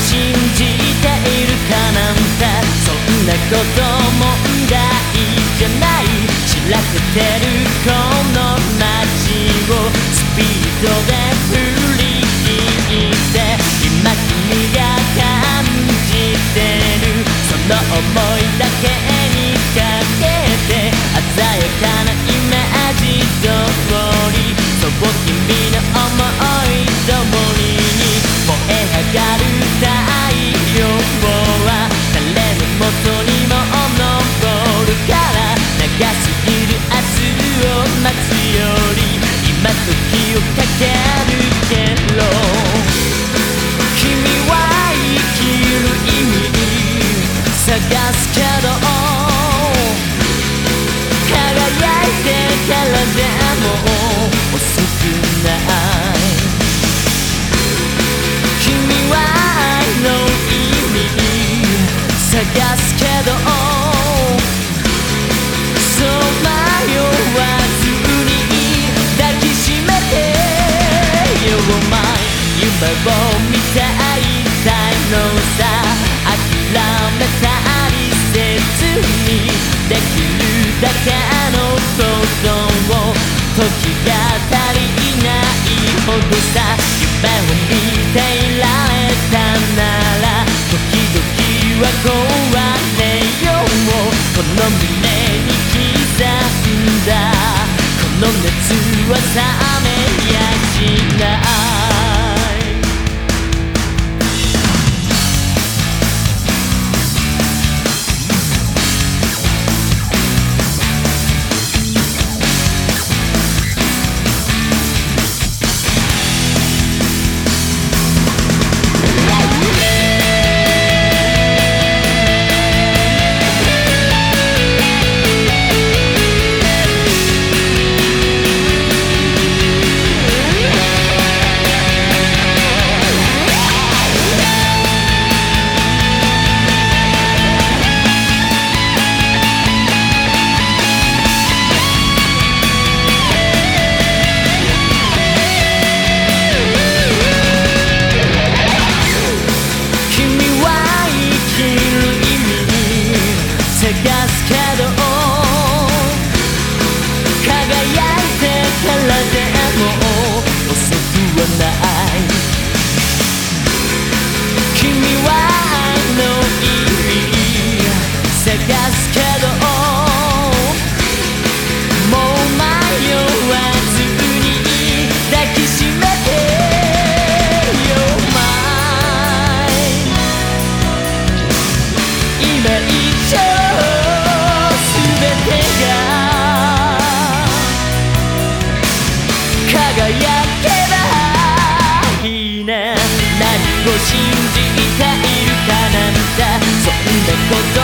信じているかなんて。そんなこと問題じゃない。知らせてる。遅くない君は愛の意味探すけどそう迷わずに抱きしめて You're mine 夢を見て会いたいのさ諦めたりせずにできるだけのことを時が足りないほどさ夢を見輝いてからでも遅くはない。を信じているかなんだ。そんなこと